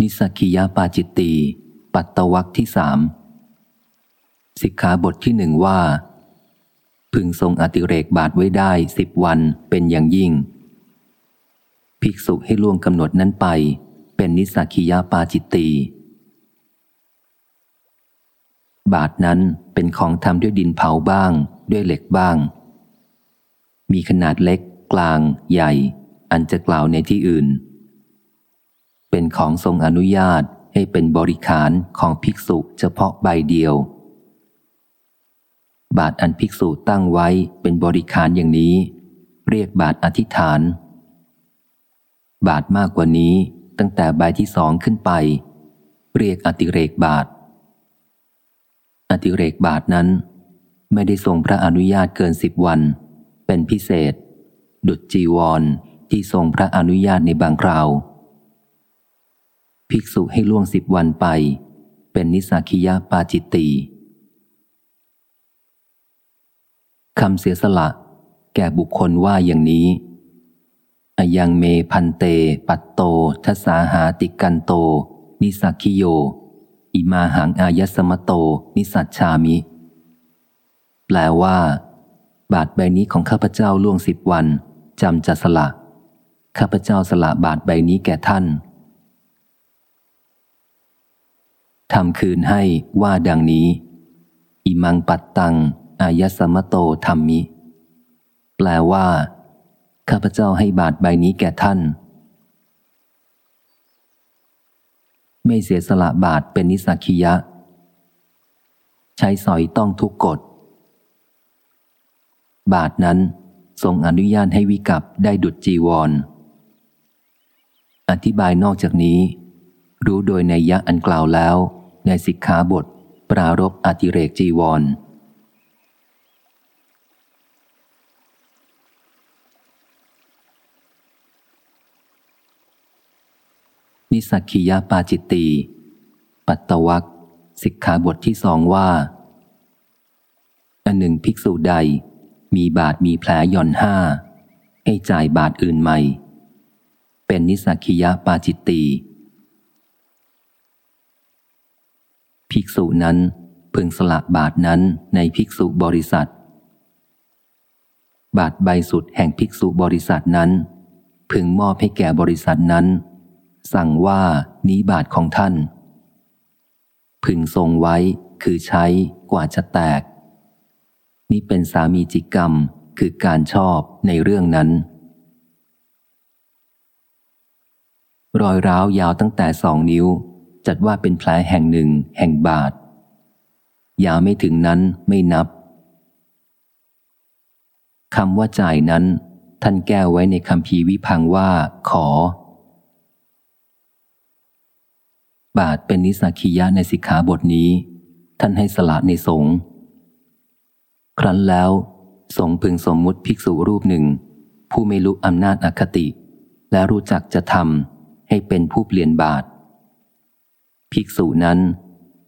นิสกิยาปาจิตตี ปัตตวักที่สามสิกขาบทที่หนึ่งว่า พึงทรงอติเรกบาทไว้ได้สิบวันเป็นอย่างยิ่ง ภิกษุให้ล่วงกำหนดนั้นไป เป็นนิสกิยาปาจิตตีบาทนั้นเป็นของทำด้วยดินเผาบ้าง ด้วยเหล็กบ้าง มีขนาดเล็ก กลาง ใหญ่ อันจะกล่าวในที่อื่น เป็นของทรงอนุญาตให้เป็นบริขารของภิกษุเฉพาะใบเดียว บาทอันภิกษุตั้งไว้เป็นบริขารอย่างนี้ เรียกบาทอธิษฐาน บาทมากกว่านี้ตั้งแต่ใบที่สองขึ้นไป เรียกอติเรกบาท อติเรกบาทนั้น ไม่ได้ทรงพระอนุญาตเกินสิบวัน เป็นพิเศษ ดุจจีวรที่ทรงพระอนุญาตในบางคราว ภิกษุให้ล่วงสิบวันไป เป็นนิสักิยาปาจิตตีคำเสียสละ แก่บุคคลว่าอย่างนี้อยังเมพันเต ปัตโตทัสาหาติกันโต นิสักิโย อิมาหังอายสมโต นิสัชชามิ แปลว่า บาทใบนี้ของข้าพเจ้าล่วงสิบวันจำจะสละ ข้าพเจ้าสละบาทใบนี้แก่ท่าน ทำคืนให้ว่าดังนี้ อิมังปัตตัง อายสมโตธรรมิ แปลว่า ข้าพเจ้าให้บาทใบนี้แก่ท่าน ไม่เสียสละบาทเป็นนิสักิยะ ใช้สอยต้องทุกกฎ บาทนั้นทรงอนุญาตให้วิกับได้ดุจจีวร อธิบายนอกจากนี้ รู้โดยในยะอันกล่าวแล้ว ในสิกขาบท ปรารบอธิเรกจีวร นิสักคียาปาจิตตี ปัตตวักสิกขาบทที่สองว่า อันหนึ่งภิกษุใด มีบาทมีแผลย่อนห้า ให้จ่ายบาทอื่นใหม่ เป็นนิสักคียาปาจิตตี ภิกษุนั้นพึงสละบาทนั้นในภิกษุบริษัท บาทใบสุดแห่งภิกษุบริษัทนั้น พึงมอบให้แก่บริษัทนั้น สั่งว่านี้บาทของท่าน พึงทรงไว้คือใช้กว่าจะแตก นี่เป็นสามีจิกรรมคือการชอบในเรื่องนั้น รอยร้าวยาวตั้งแต่สองนิ้ว จัดว่าเป็นแผลแห่งหนึ่งแห่งบาทยาวไม่ถึงนั้นไม่นับคำว่าจ่ายนั้น ท่านแก้ไว้ในคำพีวิพังว่า ขอ บาทเป็นนิสักิยะในสิกขาบทนี้ ท่านให้สละในสงฆ์ครั้นแล้ว สงพึงสมมุติภิกษุรูปหนึ่ง ผู้ไม่รู้อำนาจอคติ และรู้จักจะทำให้เป็นผู้เปลี่ยนบาท ภิกษุนั้น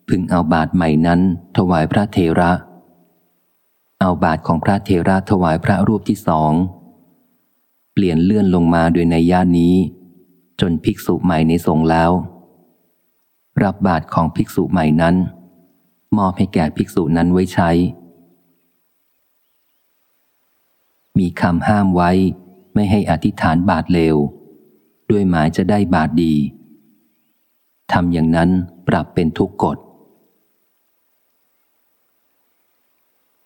พึงเอาบาทใหม่นั้น ถวายพระเทระ เอาบาทของพระเทระถวายพระรูปที่สอง เปลี่ยนเลื่อนลงมาโดยในย่านนี้ จนภิกษุใหม่ในสงแล้ว รับบาทของภิกษุใหม่นั้น มอบให้แก่ภิกษุนั้นไว้ใช้ มีคำห้ามไว้ไม่ให้อธิษฐานบาทเลว ด้วยหมายจะได้บาทดี ทำอย่างนั้นปรับเป็นทุกกฎ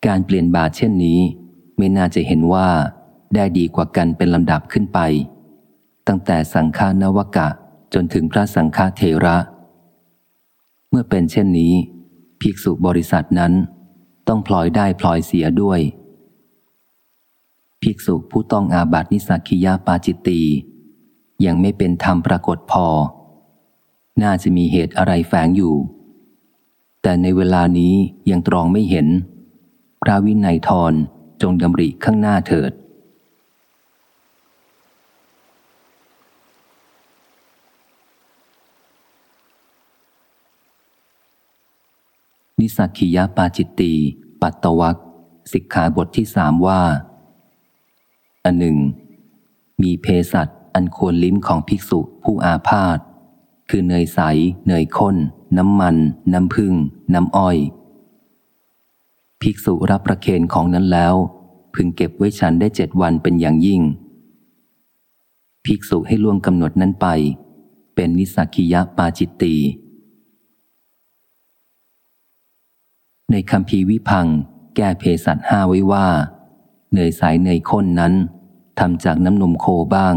การเปลี่ยนบาทเช่นนี้ ไม่น่าจะเห็นว่าได้ดีกว่ากันเป็นลำดับขึ้นไป ตั้งแต่สังฆานวกะจนถึงพระสังฆเทระ เมื่อเป็นเช่นนี้ ภิกษุบริษัทนั้น ต้องพลอยได้พลอยเสียด้วย ภิกษุผู้ต้องอาบัตินิสักิยาปาจิตตียังไม่เป็นธรรมปรากฏพอ น่าจะมีเหตุอะไรแฝงอยู่ แต่ในเวลานี้ยังตรองไม่เห็น พระวินัยทรจงดำริข้างหน้าเถิด นิสักขิยาปาจิตตี ปัตตวักสิกขาบทที่สามว่า อันหนึ่ง มีเพสัตอันควรลิ้มของภิกษุผู้อาพาธ คือเนยใส เนยข้น น้ำมัน น้ำผึ้งน้ำอ้อย ภิกษุรับประเคนของนั้นแล้ว พึงเก็บไว้ฉันได้เจ็ดวันเป็นอย่างยิ่ง ภิกษุให้ล่วงกำหนดนั้นไป เป็นนิสักิยะปาจิตตีในคำพีวิพัง แก้เพสัตห้าไว้ว่า เนยใสเนยข้นนั้นทำจากน้ำนมโคบ้าง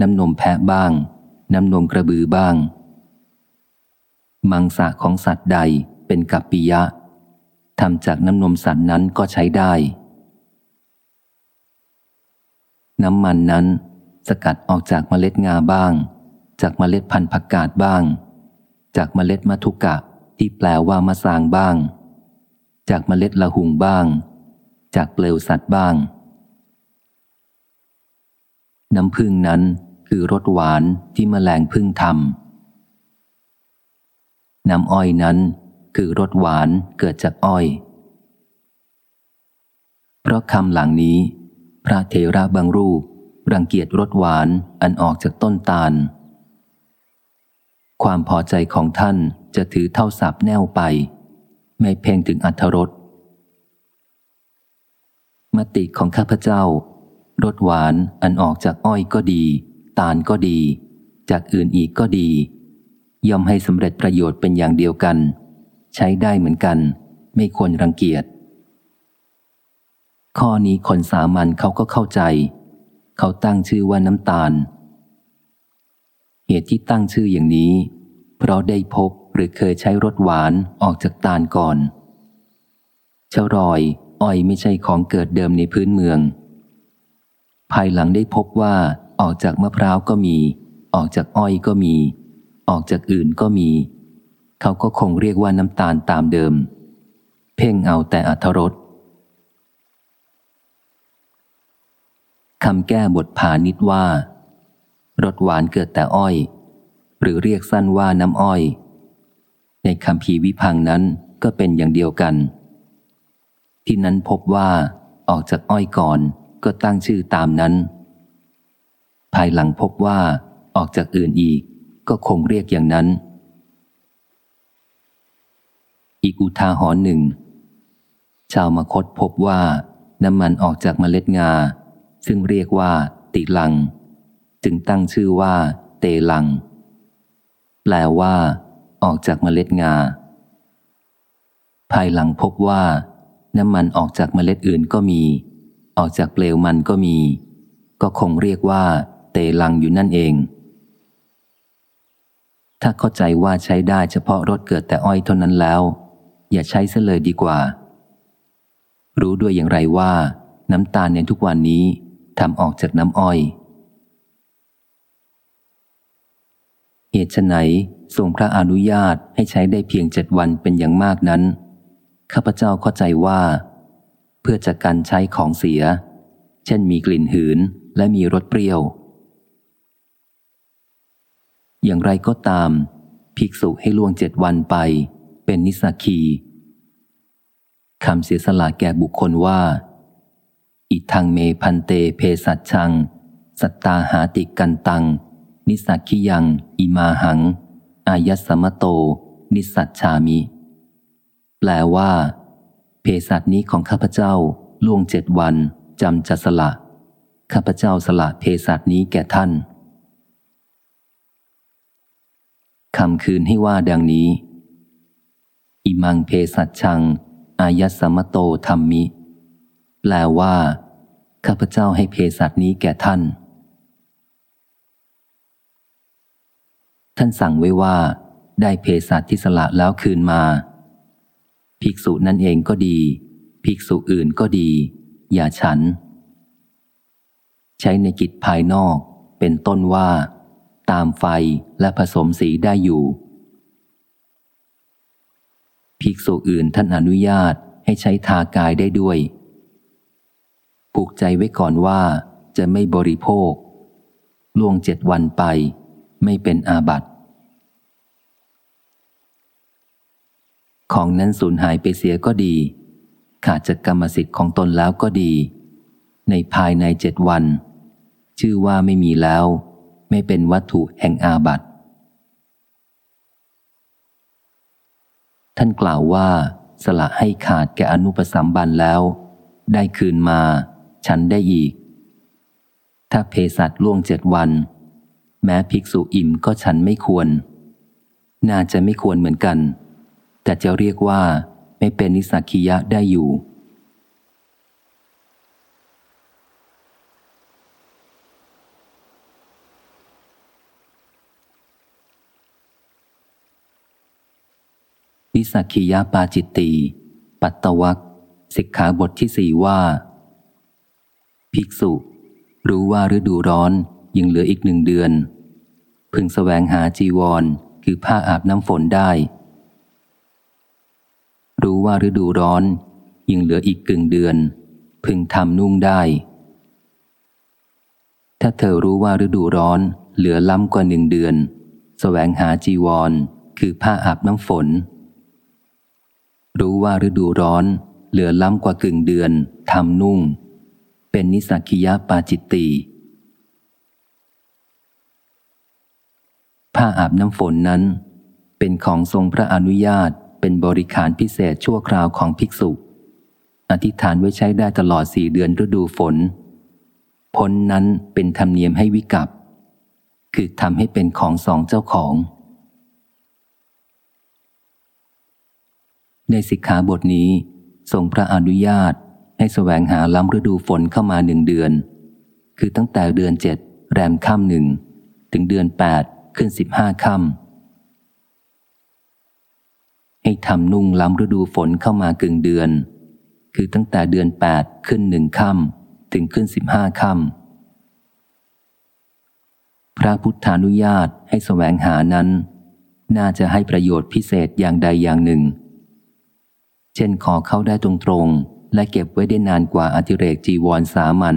น้ำนมแพะบ้าง น้ำนมกระบือบ้าง มังสะของสัตว์ใดเป็นกัปปิยะทำจากน้ำนมสัตว์นั้นก็ใช้ได้ น้ำมันนั้น สกัดออกจากเมล็ดงาบ้าง จากเมล็ดพันธุ์ผักกาดบ้าง จากเมล็ดมัทุกะที่แปลว่ามะสางบ้าง จากเมล็ดละหุงบ้าง จากเปลวสัตว์บ้าง น้ำพึ่งนั้นคือรสหวานที่มแมลงพึ่งทำ น้ำอ้อยนั้นคือรสหวานเกิดจากอ้อย เพราะคำหลังนี้ พระเทระบางรูป รังเกียจรสหวานอันออกจากต้นตาล ความพอใจของท่านจะถือเท่าสับแนวไป ไม่เพ่งถึงอัธรสมติของข้าพเจ้ารสหวานอันออกจากอ้อยก็ดี ตาลก็ดี จากอื่นอีกก็ดี ย่อมให้สำเร็จประโยชน์เป็นอย่างเดียวกัน ใช้ได้เหมือนกัน ไม่ควรรังเกียจ ข้อนี้คนสามัญเขาก็เข้าใจ เขาตั้งชื่อว่าน้ำตาล เหตุที่ตั้งชื่ออย่างนี้ เพราะได้พบหรือเคยใช้รสหวานออกจากตาลก่อนชารอยอ้อยไม่ใช่ของเกิดเดิมในพื้นเมือง ภายหลังได้พบว่าออกจากมะพร้าวก็มี ออกจากอ้อยก็มี ออกจากอื่นก็มี เขาก็คงเรียกว่าน้ำตาลตามเดิม เพ่งเอาแต่อัธรสคำแก้บทผานิดว่ารสหวานเกิดแต่อ้อย หรือเรียกสั้นว่าน้ำอ้อย ในคำพีวิพังนั้นก็เป็นอย่างเดียวกัน ที่นั้นพบว่าออกจากอ้อยก่อนก็ตั้งชื่อตามนั้น ภายหลังพบว่าออกจากอื่นอีก ก็คงเรียกอย่างนั้น อีกอุทาหรณ์หนึ่ง ชาวมคตพบว่าน้ำมันออกจากเมล็ดงา ซึ่งเรียกว่า ติลัง จึงตั้งชื่อว่า เตลัง แปลว่า ออกจากเมล็ดงา ภายหลังพบว่า น้ำมันออกจากเมล็ดอื่นก็มี ออกจากเปลวมันก็มี ก็คงเรียกว่า เตลังอยู่นั่นเอง ถ้าเข้าใจว่าใช้ได้เฉพาะรถเกิดแต่อ้อยเท่านั้นแล้ว อย่าใช้ซะเลยดีกว่า รู้ด้วยอย่างไรว่า น้ำตาลในทุกวันนี้ทำออกจากน้ำอ้อย เหตุไนทรงพระอนุญาตให้ใช้ได้เพียงเจ็ดวันเป็นอย่างมากนั้น ข้าพเจ้าเข้าใจว่า เพื่อจะกันใช้ของเสีย เช่นมีกลิ่นหืนและมีรสเปรี้ยว อย่างไรก็ตาม ภิกษุให้ล่วงเจ็ดวันไป เป็นนิสักีคำเสียสละแก่บุคคลว่า อิทังเมพันเตเพสัชชัง สัตตาหาติกันตัง นิสักิยัง อิมาหัง อายัสมโต นิสัชชามิ แปลว่า เพสัตนี้ของข้าพเจ้าล่วงเจ็ดวันจำจะสละ ข้าพเจ้าสละเพสัตนี้แก่ท่าน คำคืนให้ว่าดังนี้ อิมังเพสัชัง อายัสมโตธรรมิ แปลว่า ข้าพเจ้าให้เพสัตนี้แก่ท่าน ท่านสั่งไว้ว่า ได้เพสัตที่สละแล้วคืนมา ภิกษุนั่นเองก็ดี ภิกษุอื่นก็ดี อย่าฉัน ใช้ในกิจภายนอก เป็นต้นว่า ตามไฟและผสมสีได้อยู่ ภิกษุอื่นท่านอนุญาตให้ใช้ทากายได้ด้วย ผูกใจไว้ก่อนว่าจะไม่บริโภค ล่วงเจ็ดวันไป ไม่เป็นอาบัติของนั้นสูญหายไปเสียก็ดี ขาดจากกรรมสิทธิ์ของตนแล้วก็ดี ในภายในเจ็ดวัน ชื่อว่าไม่มีแล้ว ไม่เป็นวัตถุแห่งอาบัติท่านกล่าวว่า สละให้ขาดแก่อนุปสัมบันแล้ว ได้คืนมา ฉันได้อีก ถ้าเพสัตล่วงเจ็ดวัน แม้ภิกษุอิ่มก็ฉันไม่ควร น่าจะไม่ควรเหมือนกัน แต่จะเรียกว่าไม่เป็นนิสักียะได้อยู่ วิสักิยาปาจิตตีปัตตวักสิกขาบทที่สี่ว่า ภิกษุ รู้ว่าฤดูร้อนยังเหลืออีกหนึ่งเดือน พึงสแสวงหาจีวร คือผ้าอาบน้ำฝนได้ รู้ว่าฤดูร้อนยังเหลืออีกกึ่งเดือน พึงทำนุ่งได้ ถ้าเธอรู้ว่าฤดูร้อนเหลือล้ำกว่าหนึ่งเดือนสแสวงหาจีวร คือผ้าอาบน้ำฝน รู้ว่าฤดูร้อน เหลือล้ำกว่ากึ่งเดือนทำนุ่ง เป็นนิสักิยาปาจิตตีผ้าอาบน้ำฝนนั้น เป็นของทรงพระอนุญาตเป็นบริขารพิเศษชั่วคราวของภิกษุ อธิษฐานไว้ใช้ได้ตลอดสี่เดือนฤดูฝน พ้นนั้นเป็นธรรมเนียมให้วิกับ คือทำให้เป็นของสองเจ้าของ ในสิกขาบทนี้ทรงพระอนุญาตให้แสวงหาล้ำฤดูฝนเข้ามาหนึ่งเดือน คือตั้งแต่เดือนเจ็ดแรมค่ำหนึ่งถึงเดือนแปดขึ้นสิบห้าค่ำให้ทำนุ่งล้ำฤดูฝนเข้ามากึ่งเดือน คือตั้งแต่เดือนแปดขึ้นหนึ่งค่ำถึงขึ้นสิบห้าค่ำพระพุทธานุญาตให้แสวงหานั้น น่าจะให้ประโยชน์พิเศษอย่างใดอย่างหนึ่ง เช่นขอเข้าได้ตรงๆ และเก็บไว้ได้นานกว่าอธิเรกจีวรสามัญ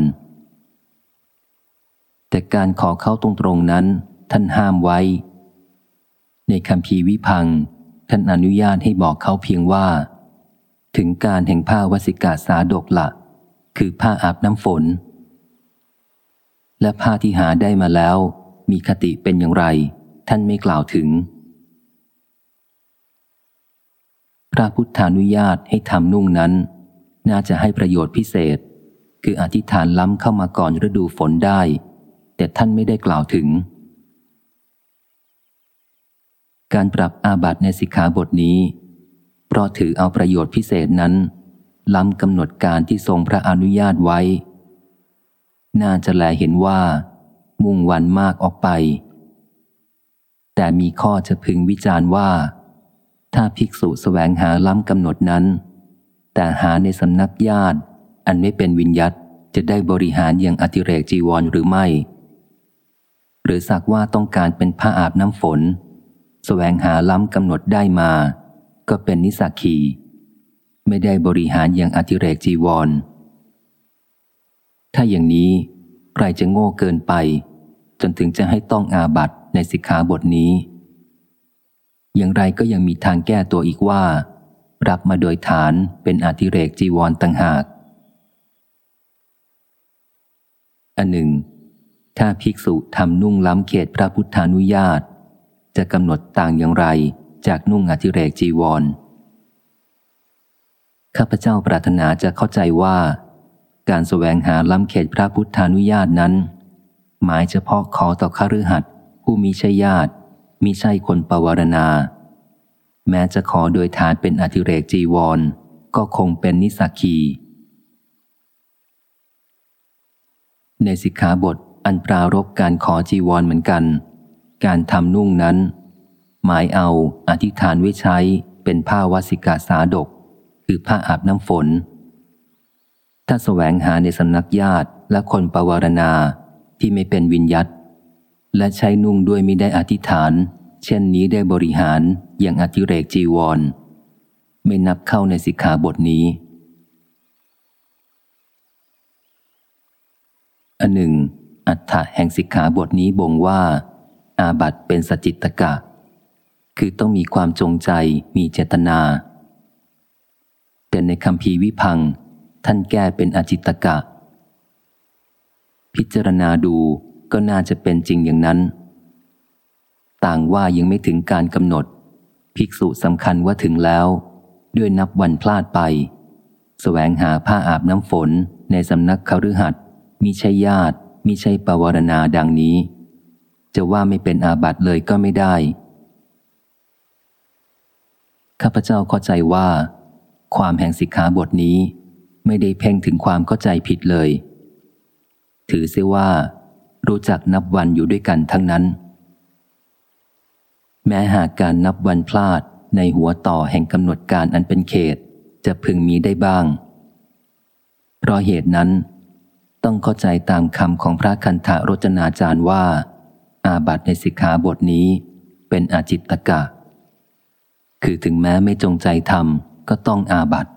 แต่การขอเข้าตรงๆนั้น ท่านห้ามไว้ ในคำพีวิพัง ท่านอนุญาตให้บอกเขาเพียงว่า ถึงการแห่งผ้าวสิกาสาดกละคือผ้าอาบน้ำฝน และผ้าที่หาได้มาแล้ว มีคติเป็นอย่างไร ท่านไม่กล่าวถึงพ ระพุทธานุญาตให้ทำนุ่งนั้น น่าจะให้ประโยชน์พิเศษ คืออธิษฐานล้ำเข้ามาก่อนฤดูฝนได้ แต่ท่านไม่ได้กล่าวถึง การปรับอาบัติในสิกขาบทนี้ เพราะถือเอาประโยชน์พิเศษนั้น ล้ำกำหนดการที่ทรงพระอนุญาตไว้ น่าจะแลเห็นว่า มุ่งวันมากออกไป แต่มีข้อจะพึงวิจารณ์ว่า ถ้าภิกษุสแสวงหาล้ำกำหนดนั้น แต่หาในสำนักญาติ อันไม่เป็นวิญยัตจะได้บริหารอย่างอธิเรกจีวรหรือไม่ หรือสักว่าต้องการเป็นผ้าอาบน้ำฝนสแสวงหาล้ำกำหนดได้มา ก็เป็นนิสักขีไม่ได้บริหารอย่างอธิเรกจีวร ถ้าอย่างนี้ใครจะโง่เกินไป จนถึงจะให้ต้องอาบัตในสิกขาบทนี้ อย่างไรก็ยังมีทางแก้ตัวอีกว่า รับมาโดยฐานเป็นอธิเรกจีวรต่างหาก อันหนึ่ง ถ้าภิกษุทำนุ่งล้ำเขตพระพุทธานุญาต จะกำหนดต่างอย่างไรจากนุ่งอธิเรกจีวร ข้าพเจ้าปรารถนาจะเข้าใจว่า การสแสวงหาล้ำเขตพระพุทธานุญาตนั้น หมายเฉพาะขอต่อคฤหัสถ์ผู้มีชญาติ มิใช่คนปวารณา แม้จะขอโดยฐานเป็นอธิเรกจีวร ก็คงเป็นนิสักีในสิกขาบทอันปรารบการขอจีวรเหมือนกัน การทำนุ่งนั้น หมายเอาอธิษฐานไว้ใช้เป็นผ้าวสิกาสาดก คือผ้าอาบน้ำฝน ถ้าแสวงหาในสำนักญาติและคนปวารณาที่ไม่เป็นวิญยัต และใช้นุ่งด้วยไม่ได้อธิษฐาน เช่นนี้ได้บริหารอย่างอธิเรกจีวร ไม่นับเข้าในสิกขาบทนี้ อันหนึ่ง อัฏฐะแห่งสิกขาบทนี้บ่งว่า อาบัตเป็นสจิตกะ คือต้องมีความจงใจมีเจตนา แต่ในคำพีวิพัง ท่านแก้เป็นอจิตกะ พิจารณาดู ก็น่าจะเป็นจริงอย่างนั้น ต่างว่ายังไม่ถึงการกำหนด ภิกษุสำคัญว่าถึงแล้ว ด้วยนับวันพลาดไปสแสวงหาผ้าอาบน้ำฝนในสำนักคฤหัสถ์มิใช่ญาติมิใช่ปวารณาดังนี้ จะว่าไม่เป็นอาบัติเลยก็ไม่ได้ข้าพเจ้าเข้าใจว่า ความแห่งสิกขาบทนี้ ไม่ได้เพ่งถึงความเข้าใจผิดเลย ถือเสียว่า รู้จักนับวันอยู่ด้วยกันทั้งนั้น แม้หากการนับวันพลาดในหัวต่อแห่งกำหนดการอันเป็นเขตจะพึงมีได้บ้าง เพราะเหตุนั้น ต้องเข้าใจตามคำของพระคันธารจนาจารย์ว่า อาบัตในสิกขาบทนี้เป็นอาจิตตกะ คือถึงแม้ไม่จงใจทำก็ต้องอาบัติ